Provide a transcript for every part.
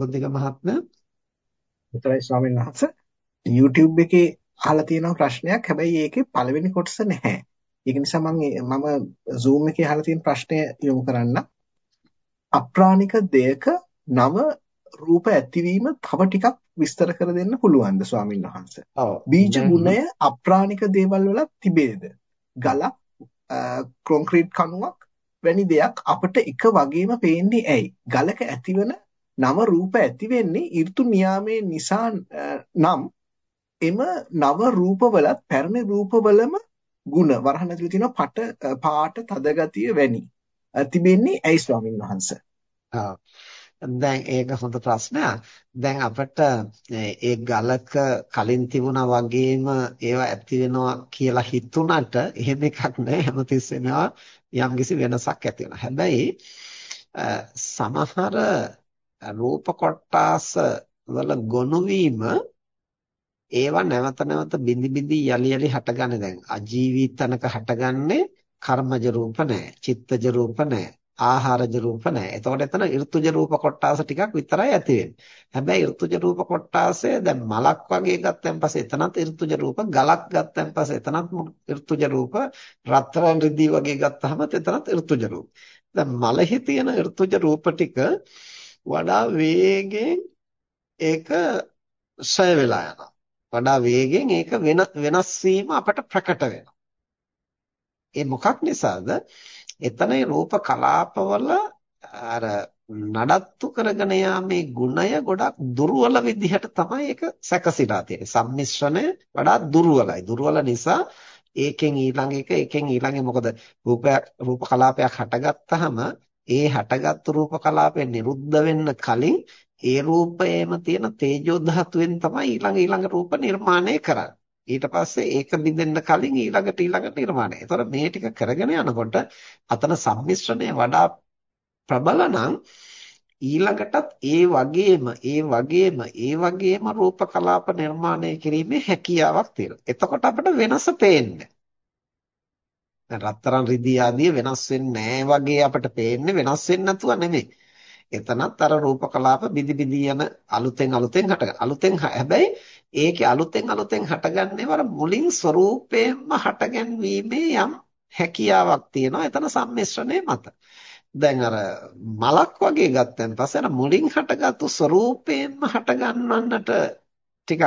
බුද්ධික මහත්මයා උතරයි ස්වාමීන් වහන්සේ YouTube එකේ අහලා තියෙන ප්‍රශ්නයක් හැබැයි ඒකේ පළවෙනි කොටස නැහැ. ඒක නිසා මම මම Zoom එකේ අහලා තියෙන ප්‍රශ්නය යොමු කරන්න. අප්‍රාණික දෙයක නව රූප ඇතිවීම තව ටිකක් විස්තර කර දෙන්න පුළුවන්ද ස්වාමීන් වහන්සේ? බීජ ගුණය අප්‍රාණික දේවල් වල තිබේද? ගලක්, කොන්ක්‍රීට් කණුවක් වැනි දෙයක් අපිට එක වගේම පේන්නේ ඇයි? ගලක ඇතිවන නව රූප ඇති වෙන්නේ ඍතු නියාමයේ නිසා නම් එම නව රූපවලත් පැරණි රූපවලම ಗುಣ වරහන් ඇතුලේ තියෙන පට පාට තද ගතිය වැනි තිබෙන්නේ ඇයි ස්වාමින් වහන්සේ? දැන් ඒක හොඳ ප්‍රශ්නයක්. දැන් අපිට ඒ ගලක කලින් තිබුණා වගේම ඒවා ඇති වෙනවා කියලා හිතුණට එහෙම එකක් නෑ. හැමතිස්සෙම යම්කිසි වෙනසක් ඇති වෙනවා. හැබැයි සමහර රූප කොටාස වල ගොනු වීම ඒවා නැවත නැවත බිඳි බිඳි යලි යලි හටගන්නේ දැන්. අජීවී තනක හටගන්නේ කර්මජ රූප නැහැ චිත්තජ රූප නැහැ ආහාරජ රූප නැහැ එතකොට එතන ඍතුජ රූප කොටාස ටිකක් විතරයි ඇති වෙන්නේ. හැබැයි ඍතුජ රූප කොටාසේ දැන් මලක් වගේ ගත්තන් පස්සේ එතනත් ඍතුජ රූප ගලක් ගත්තන් පස්සේ එතනත් ඍතුජ රූප රත්තරන් රිදී වගේ ගත්තාම එතනත් ඍතුජ රූප. දැන් මලෙහි තියෙන ඍතුජ රූප ටික වඩා වේගෙන් ඒක ඡය වෙලා යනවා. වඩා වේගෙන් ඒක වෙන වෙනස් වීම අපට ප්‍රකට වෙනවා. ඒ මොකක් නිසාද? එතන රූප කලාපවල අර නඩත්තු කරගෙන යාමේ ගුණය ගොඩක් දුර්වල විදිහට තමයි ඒක සැකසීලා තියෙන්නේ. සම්මිශ්‍රණය වඩා දුර්වලයි. දුර්වල නිසා ඒකෙන් ඊළඟ එක එකෙන් ඊළඟ මොකද රූපයක් රූප කලාපයක් හටගත්තාම ඒ හටගත්තු රූප කලාපය නිරුද්ධ වෙන්න කලින් ඒ රූපයේම තියෙන තේජෝ ධාතුවෙන් තමයි ඊළඟ ඊළඟ රූප නිර්මාණය කරන්නේ. ඊට පස්සේ ඒක බිඳෙන්න කලින් ඊළඟට ඊළඟට නිර්මාණය. ඒතර මේ ටික කරගෙන යනකොට අතන සම්මිශ්‍රණය වඩා ප්‍රබල නම් ඊළඟටත් ඒ වගේම ඒ වගේම ඒ වගේම රූප කලාප නිර්මාණය කිරීමේ හැකියාවක් තියෙනවා. එතකොට අපිට වෙනස පේන්නේ. දැන් රත්තරන් රිදී ආදී වෙනස් වෙන්නේ නැහැ වගේ අපිට පේන්නේ වෙනස් වෙන්නේ නැතුව නෙමෙයි. එතනත් අර රූප කලාප බිදි බිදි යන අලුතෙන් අලුතෙන් හටගන්න. අලුතෙන් හැබැයි ඒකේ අලුතෙන් අලුතෙන් හටගන්නේ වර මුලින් ස්වરૂපයෙන්ම හටගැන්වීමේ යම් හැකියාවක් තියෙනවා. එතන සම්මිශ්‍රණය මත. දැන් අර මලක් වගේ ගත්තන් පස්සේ අර මුලින් හටගත්තු ස්වરૂපයෙන්ම හටගන්නන්නට ටිකක්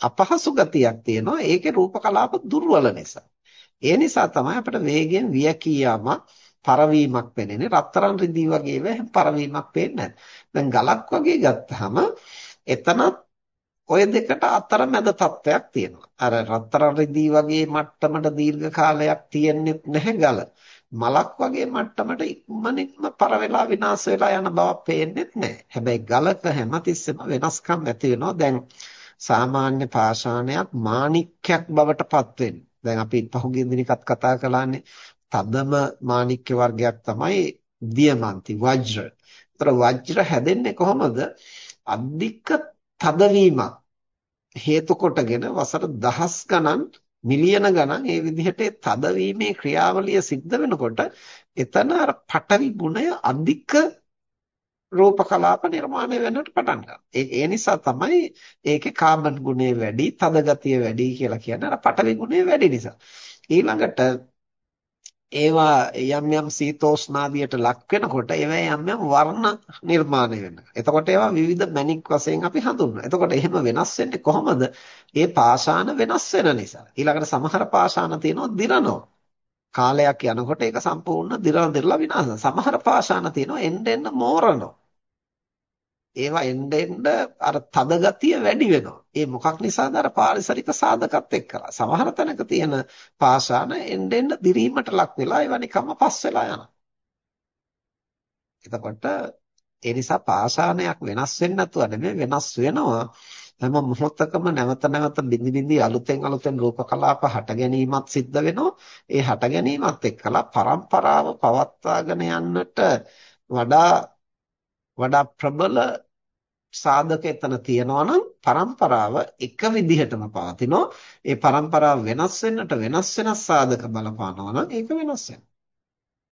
අපහසු ගතියක් තියෙනවා. ඒකේ රූප කලාප දුර්වල නිසා. ඒ නිසා තමයි අපිට වේගයෙන් වියකී යාමක් පරවීමක් පෙනෙන්නේ. රත්තරන් රිදී වගේ වෙයි පරවීමක් පේන්නේ දැන් ගලක් වගේ ගත්තාම එතනත් ඔය දෙකට අතරමැද තත්වයක් තියෙනවා. අර රත්තරන් රිදී වගේ මට්ටමට දීර්ඝ කාලයක් තියෙන්නේ නැහැ ගල. මලක් වගේ මට්ටමට ඉක්මනින්ම පර වෙලා විනාශ වෙලා යන බවක් පේන්නේ නැහැ. හැබැයි ගලක හැමතිස්සෙම වෙනස්කම් ඇති වෙනවා. දැන් සාමාන්‍ය පාෂාණයක් මාණික්කයක් බවට පත් වෙන්නේ. දැන් අපි පහුගිය දිනකත් කතා කළානේ තදම මාණික්ක වර්ගයක් තමයි දියමන්ති වජ්‍ර. ඒතර වජ්‍ර හැදෙන්නේ කොහොමද? අධික තදවීමක් හේතු කොටගෙන වසර දහස් ගණන් මිලියන ගණන් ඒ විදිහට තදවීමේ ක්‍රියාවලිය සිද්ධ වෙනකොට එතන අර පටවි ගුණය අධික රූප කලාප නිර්මාණය වෙන්නට පටන් ගන්නවා. ඒ නිසා තමයි ඒකේ කාබන් ගුණය වැඩි, තද ගතිය වැඩි කියලා කියන්නේ අර පටවි ගුණය වැඩි නිසා. ඊළඟට ඒවා යම් යම් සීතෝෂ්ණාදියට ලක් වෙනකොට ඒවා යම් යම් වර්ණ නිර්මාණය වෙනවා. එතකොට ඒවා විවිධ මැණික් වශයෙන් අපි හඳුන්වනවා. එතකොට එහෙම වෙනස් වෙන්නේ කොහොමද? ඒ පාෂාණ වෙනස් වෙන නිසා. ඊළඟට සමහර පාෂාණ තියෙනවා දිරනවා. කාලයක් යනකොට ඒක සම්පූර්ණ දිරන දිරලා විනාශ. සමහර පාෂාණ තියෙනවා එන්න එන්න මෝරනවා. ඒවා එන්න එන්න අර තද ගතිය වැඩි වෙනවා. ඒ මොකක් නිසාද අර පාරිසරික සාධකත් එක්කලා. සමහර තැනක තියෙන පාෂාණ එන්න එන්න දිරීමට ලක් වෙලා ඒවා නිකම්ම පස් වෙලා යනවා. එතකොට ඒ නිසා පාෂාණයක් වෙනස් වෙන්නේ නැතුව නෙමෙයි වෙනස් වෙනවා. හැම මොහොතකම නැවත නැවත බිඳි බිඳි අලුතෙන් අලුතෙන් රූප කලාප හට ගැනීමත් සිද්ධ වෙනවා. ඒ හට ගැනීමත් එක්කලා පරම්පරාව පවත්වාගෙන යන්නට වඩා වඩා ප්‍රබල සාධක එතන තියෙනවා නම් પરම්පරාව එක විදිහටම පවතිනවා. ඒ પરම්පරාව වෙනස් වෙන්නට වෙනස් වෙනස් සාධක බලපානවා නම් ඒක වෙනස් වෙනවා.